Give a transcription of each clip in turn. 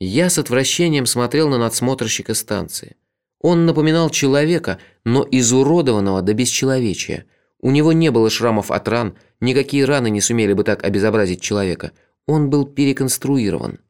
Я с отвращением смотрел на надсмотрщика станции. Он напоминал человека, но изуродованного до бесчеловечия. У него не было шрамов от ран, никакие раны не сумели бы так обезобразить человека. Он был переконструирован.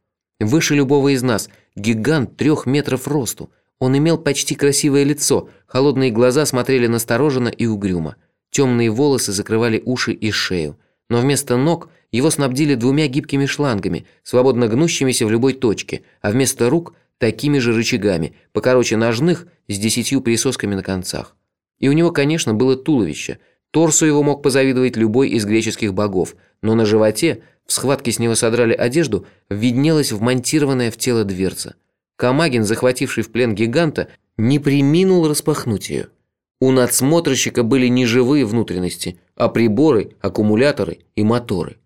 Выше любого из нас, гигант трех метров росту. Он имел почти красивое лицо, холодные глаза смотрели настороженно и угрюмо. Темные волосы закрывали уши и шею. Но вместо ног его снабдили двумя гибкими шлангами, свободно гнущимися в любой точке, а вместо рук – такими же рычагами, покороче ножных, с десятью присосками на концах. И у него, конечно, было туловище. Торсу его мог позавидовать любой из греческих богов, но на животе, в схватке с него содрали одежду, виднелась вмонтированная в тело дверца. Камагин, захвативший в плен гиганта, не приминул распахнуть ее. У надсмотрщика были не живые внутренности, а приборы, аккумуляторы и моторы.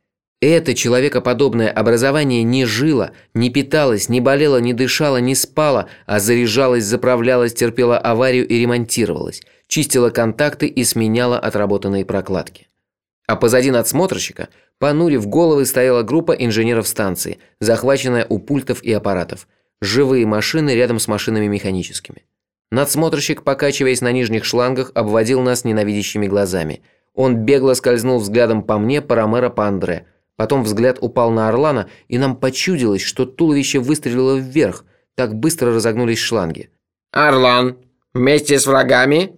Это человекоподобное образование не жило, не питалось, не болело, не дышало, не спало, а заряжалось, заправлялось, терпело аварию и ремонтировалось, чистило контакты и сменяло отработанные прокладки. А позади надсмотрщика, понурив головы, стояла группа инженеров станции, захваченная у пультов и аппаратов. Живые машины рядом с машинами механическими. Надсмотрщик, покачиваясь на нижних шлангах, обводил нас ненавидящими глазами. Он бегло скользнул взглядом по мне, по Ромеро, по Андре – Потом взгляд упал на Орлана, и нам почудилось, что туловище выстрелило вверх, так быстро разогнулись шланги. «Орлан, вместе с врагами?»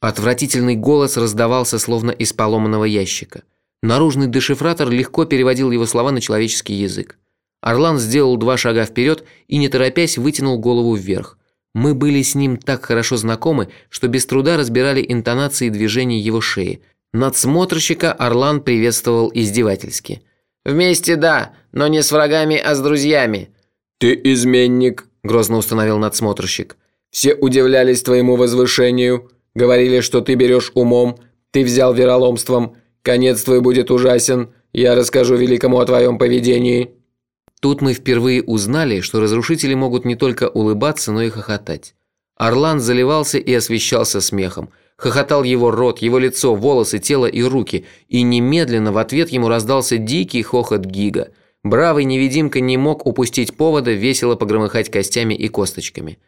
Отвратительный голос раздавался, словно из поломанного ящика. Наружный дешифратор легко переводил его слова на человеческий язык. Орлан сделал два шага вперед и, не торопясь, вытянул голову вверх. Мы были с ним так хорошо знакомы, что без труда разбирали интонации движений его шеи. Надсмотрщика Орлан приветствовал издевательски – «Вместе да, но не с врагами, а с друзьями». «Ты изменник», – грозно установил надсмотрщик. «Все удивлялись твоему возвышению, говорили, что ты берешь умом, ты взял вероломством, конец твой будет ужасен, я расскажу великому о твоем поведении». Тут мы впервые узнали, что разрушители могут не только улыбаться, но и хохотать. Орлан заливался и освещался смехом – Хохотал его рот, его лицо, волосы, тело и руки, и немедленно в ответ ему раздался дикий хохот Гига. Бравый невидимка не мог упустить повода весело погромыхать костями и косточками.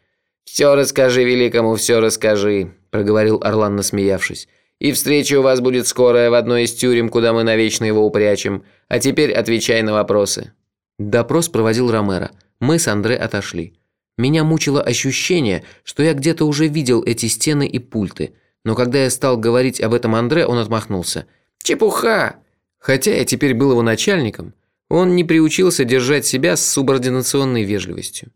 «Все расскажи великому, все расскажи», – проговорил Орлан, насмеявшись. «И встреча у вас будет скорая в одной из тюрем, куда мы навечно его упрячем. А теперь отвечай на вопросы». Допрос проводил Ромеро. Мы с Андре отошли. Меня мучило ощущение, что я где-то уже видел эти стены и пульты – но когда я стал говорить об этом Андре, он отмахнулся. «Чепуха!» Хотя я теперь был его начальником, он не приучился держать себя с субординационной вежливостью.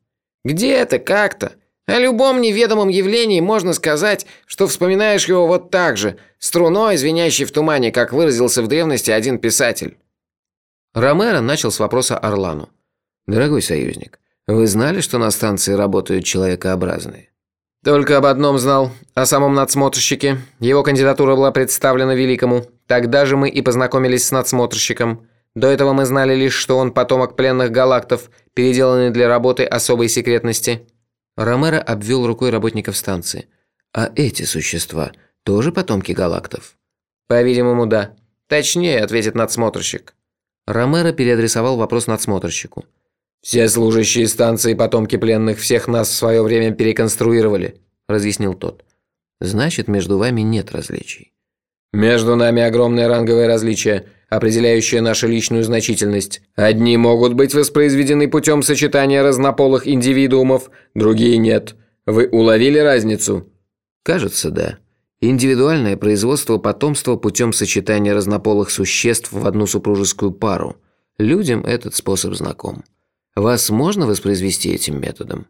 «Где это? Как-то? О любом неведомом явлении можно сказать, что вспоминаешь его вот так же, струной, звенящей в тумане, как выразился в древности один писатель». Ромеро начал с вопроса Орлану. «Дорогой союзник, вы знали, что на станции работают человекообразные?» Только об одном знал, о самом надсмотрщике. Его кандидатура была представлена Великому. Тогда же мы и познакомились с надсмотрщиком. До этого мы знали лишь, что он потомок пленных галактов, переделанный для работы особой секретности. Ромеро обвел рукой работников станции. А эти существа тоже потомки галактов? По-видимому, да. Точнее, ответит надсмотрщик. Ромеро переадресовал вопрос надсмотрщику. «Все служащие станции потомки пленных всех нас в свое время переконструировали», – разъяснил тот. «Значит, между вами нет различий». «Между нами огромное ранговое различие, определяющее нашу личную значительность. Одни могут быть воспроизведены путем сочетания разнополых индивидуумов, другие нет. Вы уловили разницу?» «Кажется, да. Индивидуальное производство потомства путем сочетания разнополых существ в одну супружескую пару. Людям этот способ знаком». Вас можно воспроизвести этим методом?»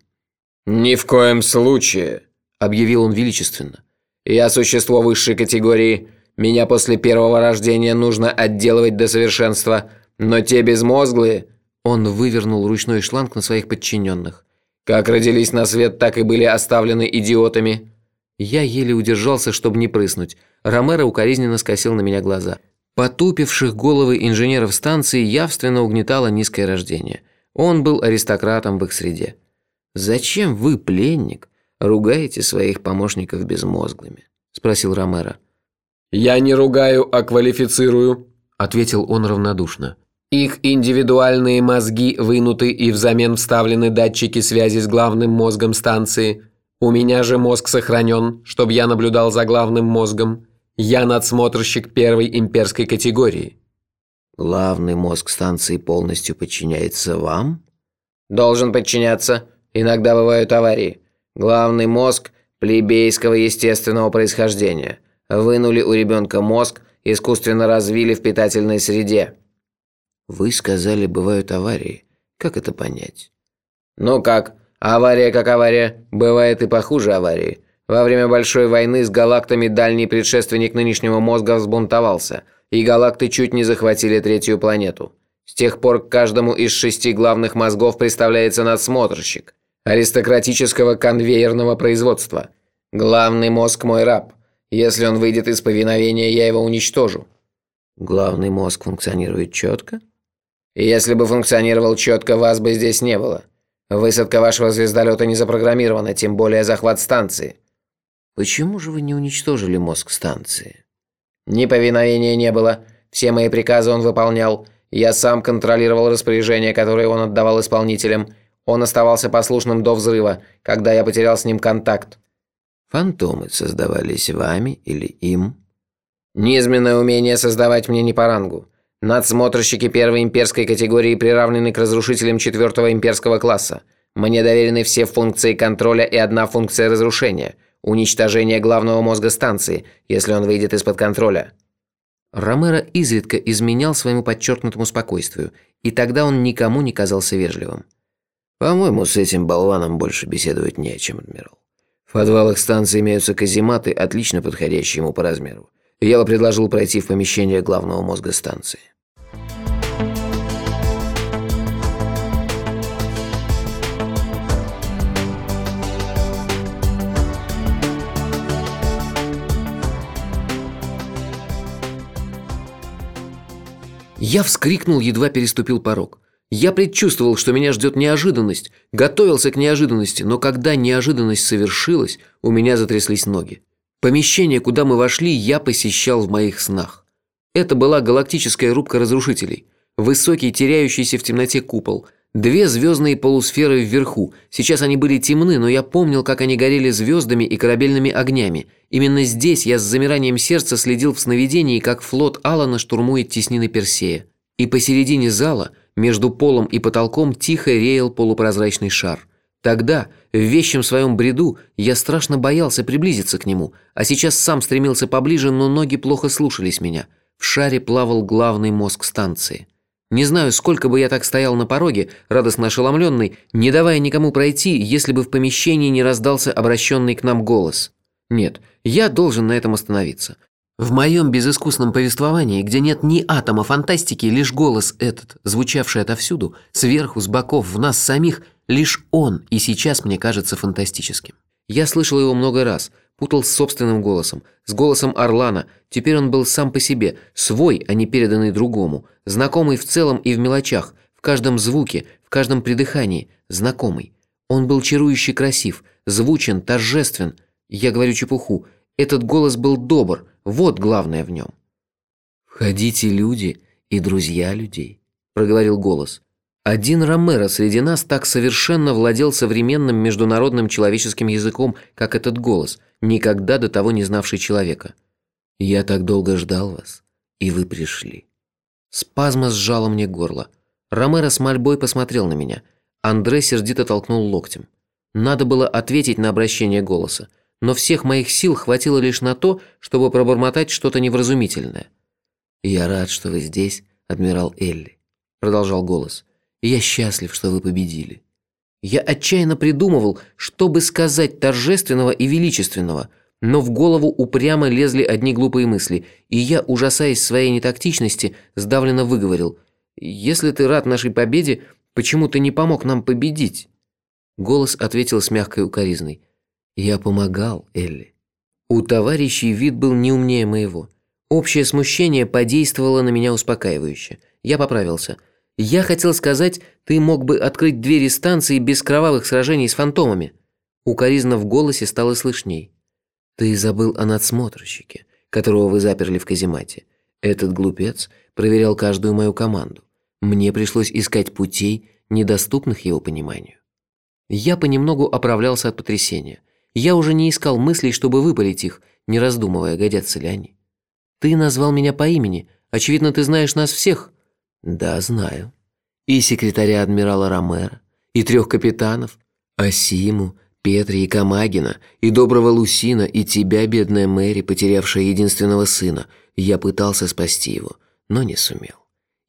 «Ни в коем случае», – объявил он величественно. «Я существо высшей категории. Меня после первого рождения нужно отделывать до совершенства. Но те безмозглые...» Он вывернул ручной шланг на своих подчиненных. «Как родились на свет, так и были оставлены идиотами». Я еле удержался, чтобы не прыснуть. Ромеро укоризненно скосил на меня глаза. Потупивших головы инженеров станции явственно угнетало низкое рождение – он был аристократом в их среде. «Зачем вы, пленник, ругаете своих помощников безмозглыми?» – спросил Ромеро. «Я не ругаю, а квалифицирую», – ответил он равнодушно. Их индивидуальные мозги вынуты и взамен вставлены датчики связи с главным мозгом станции. У меня же мозг сохранен, чтобы я наблюдал за главным мозгом. Я надсмотрщик первой имперской категории. Главный мозг станции полностью подчиняется вам? Должен подчиняться. Иногда бывают аварии. Главный мозг плебейского естественного происхождения. Вынули у ребенка мозг, искусственно развили в питательной среде. Вы сказали, бывают аварии. Как это понять? Ну как? Авария как авария. Бывает и похуже аварии. Во время Большой войны с галактами дальний предшественник нынешнего мозга взбунтовался – и галакты чуть не захватили третью планету. С тех пор к каждому из шести главных мозгов представляется надсмотрщик аристократического конвейерного производства. Главный мозг мой раб. Если он выйдет из повиновения, я его уничтожу. Главный мозг функционирует четко? Если бы функционировал четко, вас бы здесь не было. Высадка вашего звездолета не запрограммирована, тем более захват станции. Почему же вы не уничтожили мозг станции? Неповиновения не было. Все мои приказы он выполнял. Я сам контролировал распоряжения, которые он отдавал исполнителям. Он оставался послушным до взрыва, когда я потерял с ним контакт. Фантомы создавались вами или им? Низменное умение создавать мне не по рангу. Надсмотрщики первой имперской категории приравнены к разрушителям четвертого имперского класса. Мне доверены все функции контроля и одна функция разрушения – Уничтожение главного мозга станции, если он выйдет из-под контроля. Ромеро изредка изменял своему подчеркнутому спокойствию, и тогда он никому не казался вежливым. «По-моему, с этим болваном больше беседовать не о чем, адмирал. В подвалах станции имеются казематы, отлично подходящие ему по размеру. Я бы предложил пройти в помещение главного мозга станции». Я вскрикнул, едва переступил порог. Я предчувствовал, что меня ждет неожиданность, готовился к неожиданности, но когда неожиданность совершилась, у меня затряслись ноги. Помещение, куда мы вошли, я посещал в моих снах. Это была галактическая рубка разрушителей. Высокий, теряющийся в темноте купол – Две звездные полусферы вверху. Сейчас они были темны, но я помнил, как они горели звездами и корабельными огнями. Именно здесь я с замиранием сердца следил в сновидении, как флот Алана штурмует теснины Персея. И посередине зала, между полом и потолком, тихо реял полупрозрачный шар. Тогда, в вещем своем бреду, я страшно боялся приблизиться к нему, а сейчас сам стремился поближе, но ноги плохо слушались меня. В шаре плавал главный мозг станции. Не знаю, сколько бы я так стоял на пороге, радостно ошеломленный, не давая никому пройти, если бы в помещении не раздался обращенный к нам голос. Нет, я должен на этом остановиться. В моем безыскусном повествовании, где нет ни атома фантастики, лишь голос этот, звучавший отовсюду, сверху, с боков, в нас самих, лишь он и сейчас мне кажется фантастическим. Я слышал его много раз – путал с собственным голосом, с голосом Орлана. Теперь он был сам по себе, свой, а не переданный другому, знакомый в целом и в мелочах, в каждом звуке, в каждом придыхании, знакомый. Он был чарующе красив, звучен, торжествен. Я говорю чепуху. Этот голос был добр, вот главное в нем. «Входите, люди и друзья людей», – проговорил голос. Один Ромеро среди нас так совершенно владел современным международным человеческим языком, как этот голос, никогда до того не знавший человека. «Я так долго ждал вас, и вы пришли». Спазма сжала мне горло. Ромеро с мольбой посмотрел на меня. Андре сердито толкнул локтем. Надо было ответить на обращение голоса, но всех моих сил хватило лишь на то, чтобы пробормотать что-то невразумительное. «Я рад, что вы здесь, адмирал Элли», – продолжал голос я счастлив, что вы победили. Я отчаянно придумывал, чтобы сказать торжественного и величественного, но в голову упрямо лезли одни глупые мысли, и я, ужасаясь своей нетактичности, сдавленно выговорил «Если ты рад нашей победе, почему ты не помог нам победить?» Голос ответил с мягкой укоризной «Я помогал, Элли». У товарищей вид был не умнее моего. Общее смущение подействовало на меня успокаивающе. Я поправился – я хотел сказать, ты мог бы открыть двери станции без кровавых сражений с фантомами. Укоризна в голосе стало слышней. Ты забыл о надсмотрщике, которого вы заперли в каземате. Этот глупец проверял каждую мою команду. Мне пришлось искать путей, недоступных его пониманию. Я понемногу оправлялся от потрясения. Я уже не искал мыслей, чтобы выпалить их, не раздумывая, годятся ли они. Ты назвал меня по имени. Очевидно, ты знаешь нас всех. Да, знаю. И секретаря адмирала Ромера, и трех капитанов, Асиму, Петри и Камагина, и доброго Лусина, и тебя, бедная Мэри, потерявшая единственного сына. Я пытался спасти его, но не сумел.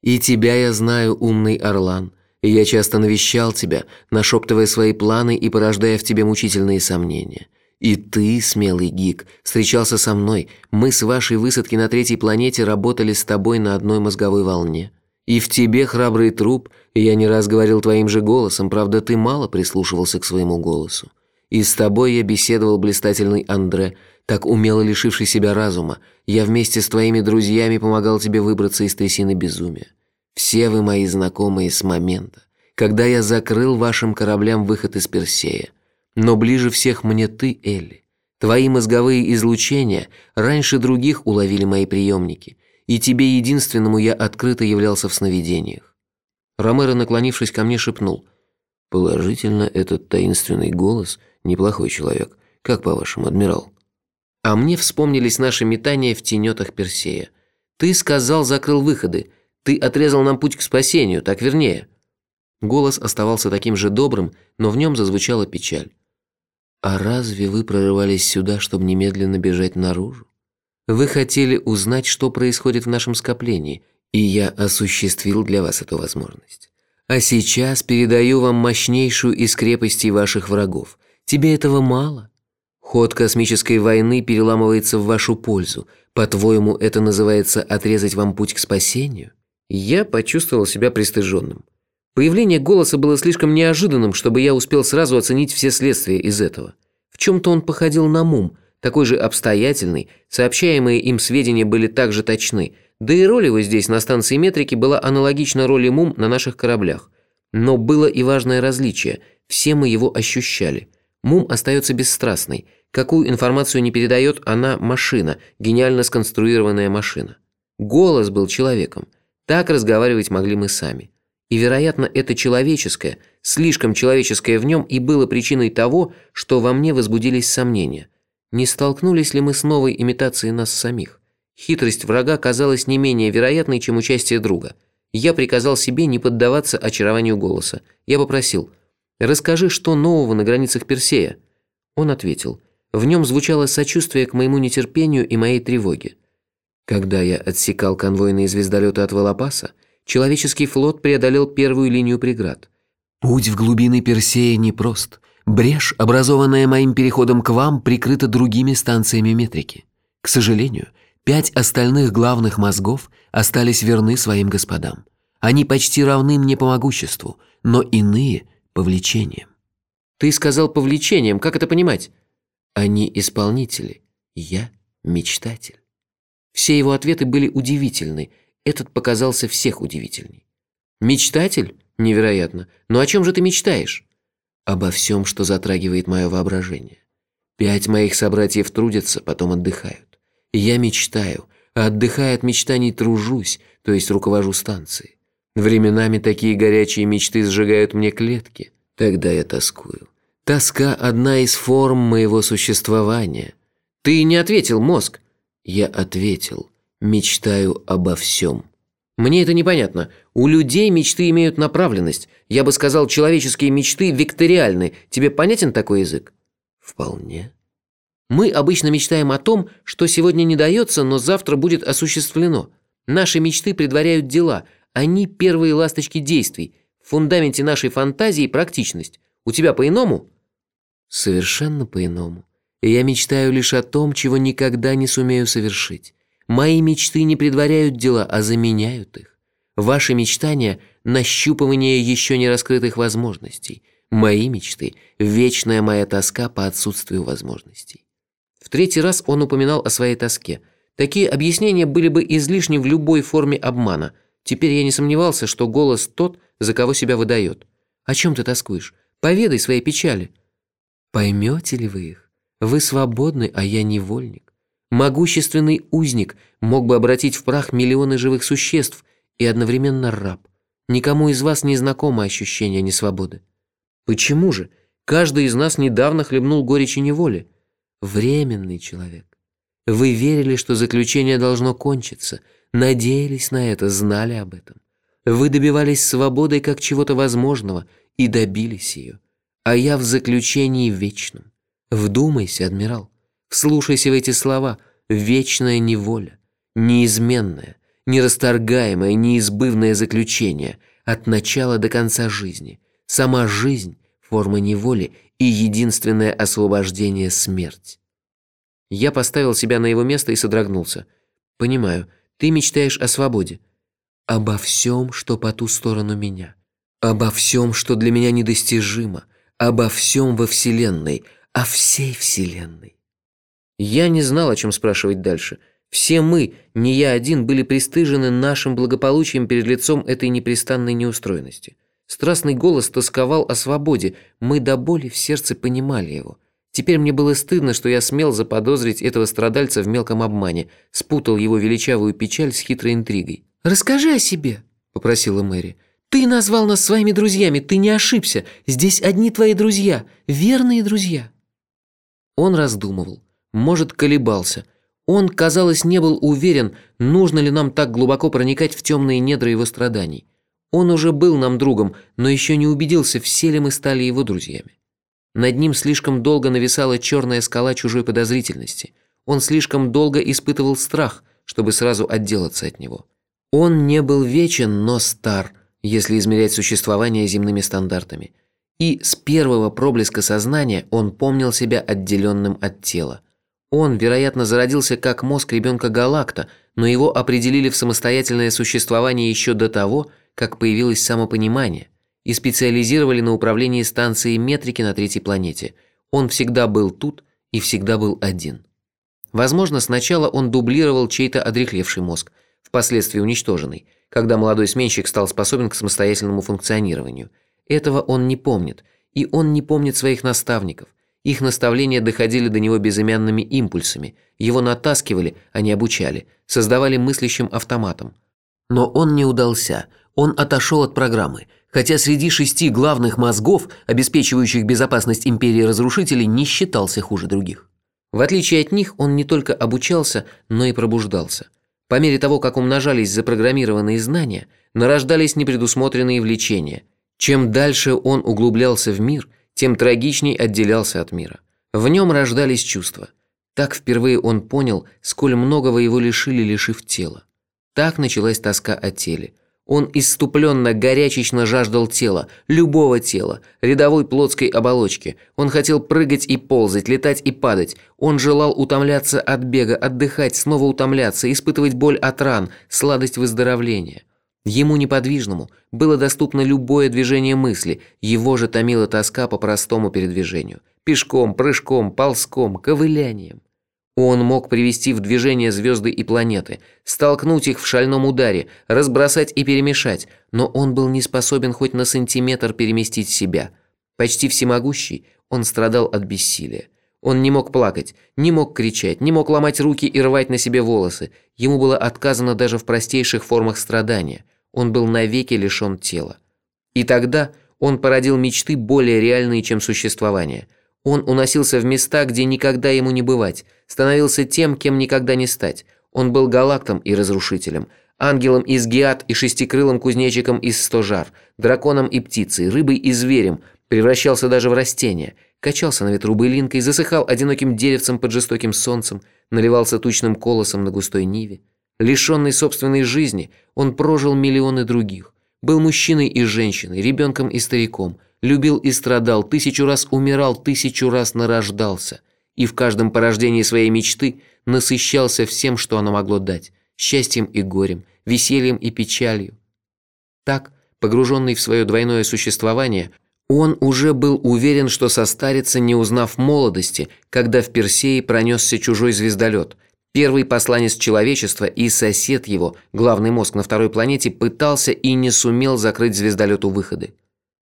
И тебя я знаю, умный Орлан, и я часто навещал тебя, нашептывая свои планы и порождая в тебе мучительные сомнения. И ты, смелый гик, встречался со мной. Мы с вашей высадки на третьей планете работали с тобой на одной мозговой волне. И в тебе храбрый труп, я не раз говорил твоим же голосом, правда, ты мало прислушивался к своему голосу. И с тобой я беседовал, блистательный Андре, так умело лишивший себя разума. Я вместе с твоими друзьями помогал тебе выбраться из трясины безумия. Все вы мои знакомые с момента, когда я закрыл вашим кораблям выход из Персея. Но ближе всех мне ты, Элли. Твои мозговые излучения раньше других уловили мои приемники, и тебе единственному я открыто являлся в сновидениях. Ромеро, наклонившись ко мне, шепнул. «Положительно, этот таинственный голос – неплохой человек. Как по-вашему, адмирал?» А мне вспомнились наши метания в тенетах Персея. Ты сказал, закрыл выходы. Ты отрезал нам путь к спасению, так вернее». Голос оставался таким же добрым, но в нем зазвучала печаль. «А разве вы прорывались сюда, чтобы немедленно бежать наружу? Вы хотели узнать, что происходит в нашем скоплении, и я осуществил для вас эту возможность. А сейчас передаю вам мощнейшую из крепостей ваших врагов. Тебе этого мало? Ход космической войны переламывается в вашу пользу. По-твоему, это называется отрезать вам путь к спасению? Я почувствовал себя пристыженным. Появление голоса было слишком неожиданным, чтобы я успел сразу оценить все следствия из этого. В чем-то он походил на мум, такой же обстоятельный, сообщаемые им сведения были также точны, да и роль его здесь на станции метрики была аналогична роли мум на наших кораблях. Но было и важное различие, все мы его ощущали. Мум остается бесстрастной, какую информацию не передает она машина, гениально сконструированная машина. Голос был человеком – так разговаривать могли мы сами. И, вероятно, это человеческое, слишком человеческое в нем и было причиной того, что во мне возбудились сомнения. Не столкнулись ли мы с новой имитацией нас самих? Хитрость врага казалась не менее вероятной, чем участие друга. Я приказал себе не поддаваться очарованию голоса. Я попросил «Расскажи, что нового на границах Персея?» Он ответил. В нем звучало сочувствие к моему нетерпению и моей тревоге. Когда я отсекал конвойные звездолеты от Волопаса, человеческий флот преодолел первую линию преград. Путь в глубины Персея непрост. Брешь, образованная моим переходом к вам, прикрыта другими станциями метрики. К сожалению, пять остальных главных мозгов остались верны своим господам. Они почти равны мне по могуществу, но иные – по влечениям. Ты сказал по влечениям, как это понимать? Они исполнители, я мечтатель. Все его ответы были удивительны, этот показался всех удивительней. «Мечтатель? Невероятно. Но о чем же ты мечтаешь?» «Обо всем, что затрагивает мое воображение. Пять моих собратьев трудятся, потом отдыхают. Я мечтаю, а отдыхая от мечтаний тружусь, то есть руковожу станцией. Временами такие горячие мечты сжигают мне клетки. Тогда я тоскую. Тоска – одна из форм моего существования. Ты не ответил, мозг. Я ответил, мечтаю обо всем. Мне это непонятно. У людей мечты имеют направленность. Я бы сказал, человеческие мечты векториальны. Тебе понятен такой язык? Вполне. Мы обычно мечтаем о том, что сегодня не дается, но завтра будет осуществлено. Наши мечты предваряют дела. Они первые ласточки действий. В фундаменте нашей фантазии практичность. У тебя по-иному? Совершенно по-иному и я мечтаю лишь о том, чего никогда не сумею совершить. Мои мечты не предваряют дела, а заменяют их. Ваши мечтания – нащупывание еще не раскрытых возможностей. Мои мечты – вечная моя тоска по отсутствию возможностей. В третий раз он упоминал о своей тоске. Такие объяснения были бы излишни в любой форме обмана. Теперь я не сомневался, что голос тот, за кого себя выдает. О чем ты тоскуешь? Поведай свои печали. Поймете ли вы их? Вы свободны, а я невольник. Могущественный узник мог бы обратить в прах миллионы живых существ и одновременно раб. Никому из вас не знакомо ощущение несвободы. Почему же? Каждый из нас недавно хлебнул горечи неволи. Временный человек. Вы верили, что заключение должно кончиться, надеялись на это, знали об этом. Вы добивались свободы как чего-то возможного и добились ее. А я в заключении вечном. Вдумайся, адмирал, вслушайся в эти слова. Вечная неволя, неизменная, нерасторгаемое, неизбывное заключение от начала до конца жизни. Сама жизнь – форма неволи и единственное освобождение – смерть. Я поставил себя на его место и содрогнулся. «Понимаю, ты мечтаешь о свободе. Обо всем, что по ту сторону меня. Обо всем, что для меня недостижимо. Обо всем во Вселенной. О всей Вселенной». Я не знал, о чем спрашивать дальше. Все мы, не я один, были пристыжены нашим благополучием перед лицом этой непрестанной неустроенности. Страстный голос тосковал о свободе, мы до боли в сердце понимали его. Теперь мне было стыдно, что я смел заподозрить этого страдальца в мелком обмане, спутал его величавую печаль с хитрой интригой. «Расскажи о себе», – попросила Мэри. «Ты назвал нас своими друзьями, ты не ошибся. Здесь одни твои друзья, верные друзья». Он раздумывал, может, колебался. Он, казалось, не был уверен, нужно ли нам так глубоко проникать в темные недра его страданий. Он уже был нам другом, но еще не убедился, все ли мы стали его друзьями. Над ним слишком долго нависала черная скала чужой подозрительности. Он слишком долго испытывал страх, чтобы сразу отделаться от него. Он не был вечен, но стар, если измерять существование земными стандартами. И с первого проблеска сознания он помнил себя отделенным от тела. Он, вероятно, зародился как мозг ребенка Галакта, но его определили в самостоятельное существование еще до того, как появилось самопонимание, и специализировали на управлении станцией метрики на третьей планете. Он всегда был тут и всегда был один. Возможно, сначала он дублировал чей-то одрехлевший мозг, впоследствии уничтоженный, когда молодой сменщик стал способен к самостоятельному функционированию. Этого он не помнит, и он не помнит своих наставников. Их наставления доходили до него безымянными импульсами, его натаскивали, а не обучали, создавали мыслящим автоматом. Но он не удался, он отошел от программы, хотя среди шести главных мозгов, обеспечивающих безопасность империи разрушителей, не считался хуже других. В отличие от них, он не только обучался, но и пробуждался. По мере того, как умножались запрограммированные знания, нарождались непредусмотренные влечения. Чем дальше он углублялся в мир, тем трагичней отделялся от мира. В нем рождались чувства. Так впервые он понял, сколь многого его лишили, лишив тела. Так началась тоска о теле. Он иступленно, горячечно жаждал тела, любого тела, рядовой плотской оболочки. Он хотел прыгать и ползать, летать и падать. Он желал утомляться от бега, отдыхать, снова утомляться, испытывать боль от ран, сладость выздоровления. Ему неподвижному было доступно любое движение мысли, его же томила тоска по простому передвижению. Пешком, прыжком, ползком, ковылянием. Он мог привести в движение звезды и планеты, столкнуть их в шальном ударе, разбросать и перемешать, но он был не способен хоть на сантиметр переместить себя. Почти всемогущий, он страдал от бессилия. Он не мог плакать, не мог кричать, не мог ломать руки и рвать на себе волосы. Ему было отказано даже в простейших формах страдания. Он был навеки лишен тела. И тогда он породил мечты более реальные, чем существование – он уносился в места, где никогда ему не бывать, становился тем, кем никогда не стать. Он был галактом и разрушителем, ангелом из Геат и шестикрылым кузнечиком из Стожар, драконом и птицей, рыбой и зверем, превращался даже в растение, качался на ветру былинкой, засыхал одиноким деревцем под жестоким солнцем, наливался тучным колосом на густой ниве. Лишенный собственной жизни, он прожил миллионы других. Был мужчиной и женщиной, ребенком и стариком – любил и страдал, тысячу раз умирал, тысячу раз нарождался, и в каждом порождении своей мечты насыщался всем, что оно могло дать, счастьем и горем, весельем и печалью. Так, погруженный в свое двойное существование, он уже был уверен, что состарится, не узнав молодости, когда в Персее пронесся чужой звездолет. Первый посланец человечества и сосед его, главный мозг на второй планете, пытался и не сумел закрыть звездолету выходы.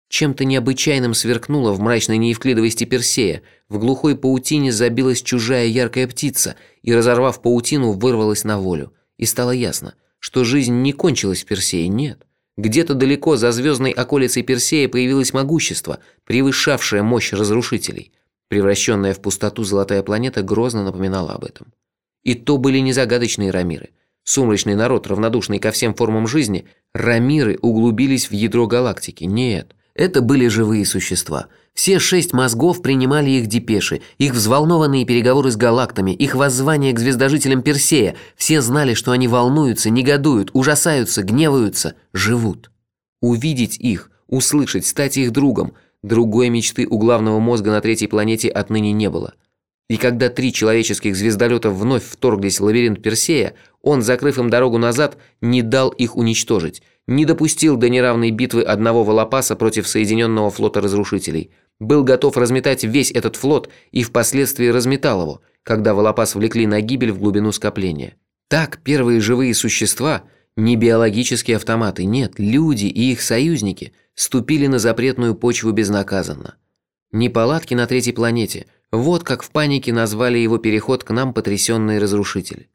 Чем-то необычайным сверкнуло в мрачной неевклидовости Персея, в глухой паутине забилась чужая яркая птица и, разорвав паутину, вырвалась на волю. И стало ясно, что жизнь не кончилась в Персее, нет. Где-то далеко за звездной околицей Персея появилось могущество, превышавшее мощь разрушителей. Превращенная в пустоту золотая планета грозно напоминала об этом. И то были не загадочные рамиры. Сумрачный народ, равнодушный ко всем формам жизни, рамиры углубились в ядро галактики. Нет, это были живые существа. Все шесть мозгов принимали их депеши, их взволнованные переговоры с галактами, их воззвания к звездожителям Персея. Все знали, что они волнуются, негодуют, ужасаются, гневаются, живут. Увидеть их, услышать, стать их другом – другой мечты у главного мозга на третьей планете отныне не было. И когда три человеческих звездолета вновь вторглись в лабиринт Персея, он, закрыв им дорогу назад, не дал их уничтожить – не допустил до неравной битвы одного Волопаса против Соединенного флота разрушителей. Был готов разметать весь этот флот и впоследствии разметал его, когда Волопас влекли на гибель в глубину скопления. Так первые живые существа, не биологические автоматы, нет, люди и их союзники ступили на запретную почву безнаказанно. Неполадки на третьей планете, вот как в панике назвали его переход к нам потрясенные разрушители.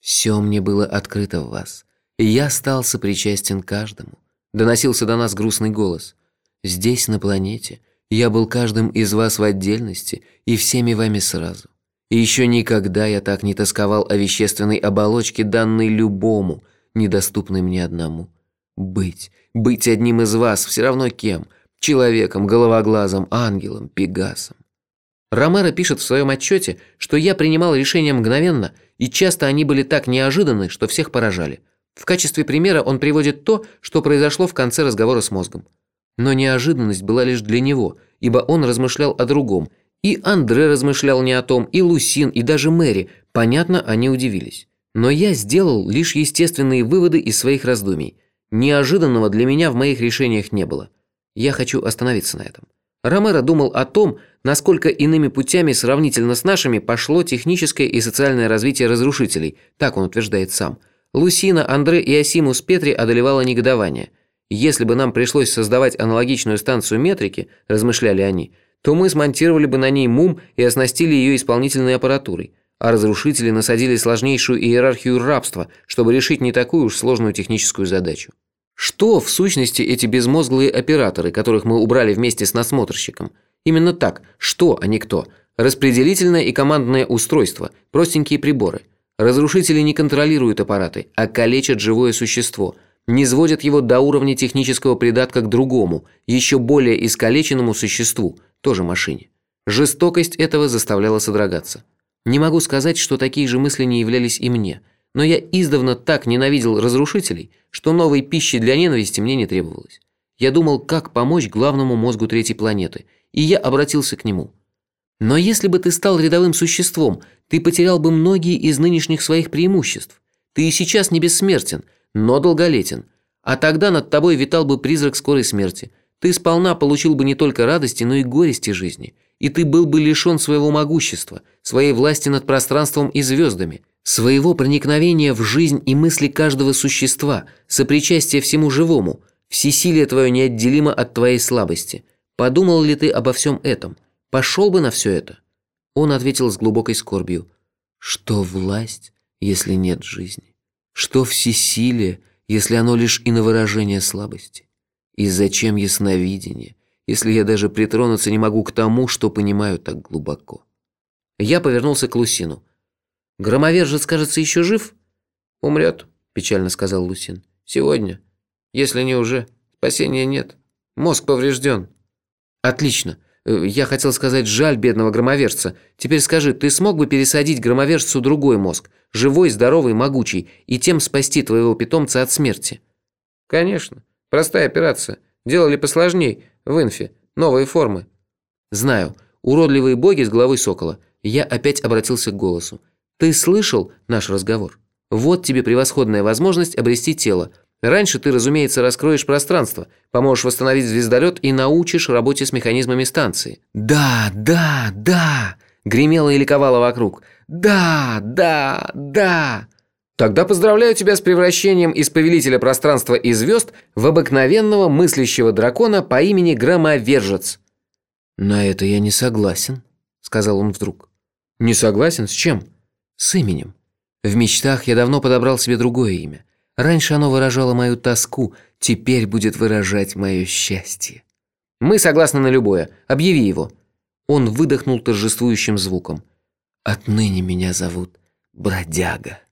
«Все мне было открыто в вас», я стал сопричастен каждому. Доносился до нас грустный голос. Здесь, на планете, я был каждым из вас в отдельности и всеми вами сразу. И еще никогда я так не тосковал о вещественной оболочке, данной любому, недоступной мне одному. Быть, быть одним из вас, все равно кем. Человеком, головоглазом, ангелом, пегасом. Ромеро пишет в своем отчете, что я принимал решения мгновенно, и часто они были так неожиданны, что всех поражали – в качестве примера он приводит то, что произошло в конце разговора с мозгом. Но неожиданность была лишь для него, ибо он размышлял о другом. И Андре размышлял не о том, и Лусин, и даже Мэри. Понятно, они удивились. Но я сделал лишь естественные выводы из своих раздумий. Неожиданного для меня в моих решениях не было. Я хочу остановиться на этом. Ромеро думал о том, насколько иными путями сравнительно с нашими пошло техническое и социальное развитие разрушителей, так он утверждает сам – Лусина, Андре и Асимус Петри одолевало негодование. «Если бы нам пришлось создавать аналогичную станцию метрики», – размышляли они, то мы смонтировали бы на ней МУМ и оснастили ее исполнительной аппаратурой, а разрушители насадили сложнейшую иерархию рабства, чтобы решить не такую уж сложную техническую задачу. Что, в сущности, эти безмозглые операторы, которых мы убрали вместе с насмотрщиком? Именно так, что, а не кто. Распределительное и командное устройство, простенькие приборы – Разрушители не контролируют аппараты, а калечат живое существо, не сводят его до уровня технического придатка к другому, еще более искалеченному существу, тоже машине. Жестокость этого заставляла содрогаться. Не могу сказать, что такие же мысли не являлись и мне, но я издавна так ненавидел разрушителей, что новой пищи для ненависти мне не требовалось. Я думал, как помочь главному мозгу третьей планеты, и я обратился к нему – но если бы ты стал рядовым существом, ты потерял бы многие из нынешних своих преимуществ. Ты и сейчас не бессмертен, но долголетен. А тогда над тобой витал бы призрак скорой смерти. Ты сполна получил бы не только радости, но и горести жизни. И ты был бы лишен своего могущества, своей власти над пространством и звездами, своего проникновения в жизнь и мысли каждого существа, сопричастия всему живому. Всесилие твое неотделимо от твоей слабости. Подумал ли ты обо всем этом? Пошел бы на все это?» Он ответил с глубокой скорбью. «Что власть, если нет жизни? Что всесилие, если оно лишь и на выражение слабости? И зачем ясновидение, если я даже притронуться не могу к тому, что понимаю так глубоко?» Я повернулся к Лусину. «Громовержец, кажется, еще жив?» «Умрет», – печально сказал Лусин. «Сегодня. Если не уже. Спасения нет. Мозг поврежден». «Отлично. Э, я хотел сказать, жаль бедного громовержца. Теперь скажи, ты смог бы пересадить громовержцу другой мозг, живой, здоровый, могучий, и тем спасти твоего питомца от смерти? Конечно. Простая операция. Делали посложней. В инфе. Новые формы. Знаю. Уродливые боги с головой сокола. Я опять обратился к голосу. Ты слышал наш разговор? Вот тебе превосходная возможность обрести тело – Раньше ты, разумеется, раскроешь пространство, поможешь восстановить звездолет и научишь работе с механизмами станции. Да, да, да, гремело и ликовало вокруг. Да, да, да. Тогда поздравляю тебя с превращением из повелителя пространства и звезд в обыкновенного мыслящего дракона по имени Громовержец. На это я не согласен, сказал он вдруг. Не согласен с чем? С именем. В мечтах я давно подобрал себе другое имя. Раньше оно выражало мою тоску, теперь будет выражать мое счастье. Мы согласны на любое. Объяви его. Он выдохнул торжествующим звуком. Отныне меня зовут Бродяга.